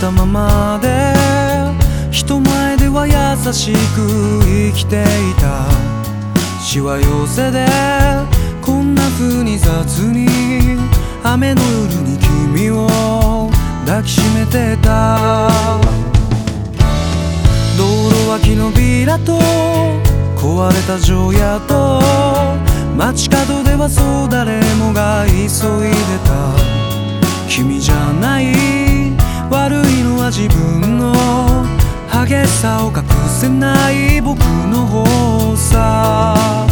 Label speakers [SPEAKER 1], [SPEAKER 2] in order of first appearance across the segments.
[SPEAKER 1] たままで人前では優しく生きていた。しわ寄せでこんな風に雑に雨の夜に君を抱きしめてた。道路脇のビラと壊れた城屋と街角ではそう誰もが急いでた。君じゃない自分の激しさを隠せない僕の方さ。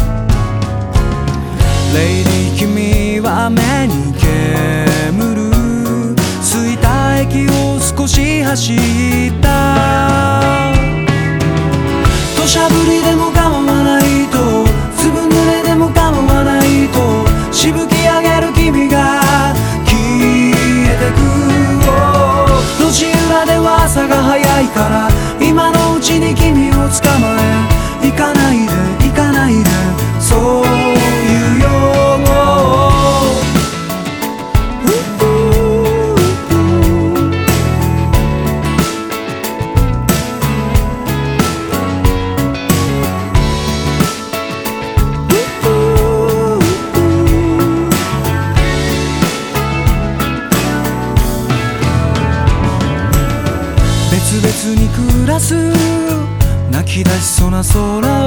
[SPEAKER 1] レイディ君は目に煙る。吸いた息を少し走った。土砂降りでも構わないと。粒濡れでも構わないと。しぶき上げる君朝が早いから今のうちに君を捕まえ暮らす泣き出しそうな空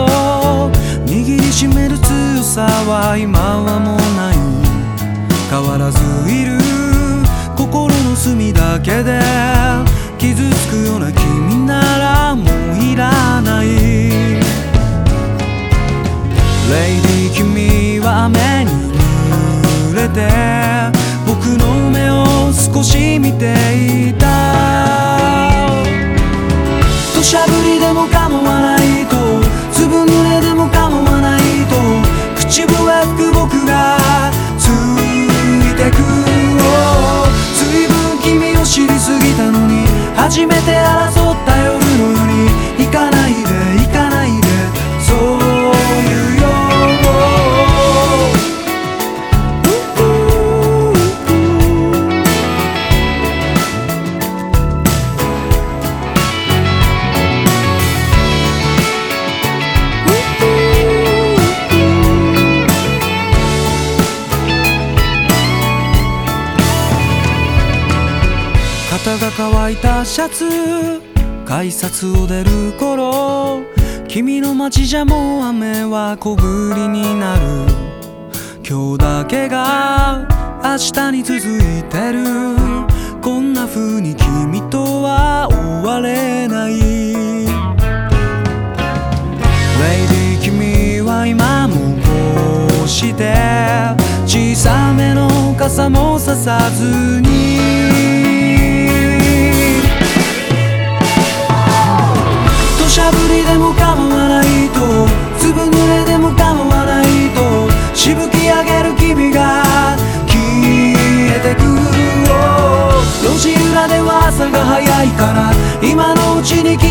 [SPEAKER 1] を握りしめる強さは今はもうない。変わらずいる心の隅だけで傷つくような君ならもういらない。レイディ君は雨に濡れて僕の目を少し見ていた初めて争ったシャツ改札を出る頃君の街じゃもう雨は小降りになる。今日だけが明日に続いてる。こんな風に君とは終われない。レイディ君は今もこうして小さめの傘もささずにちに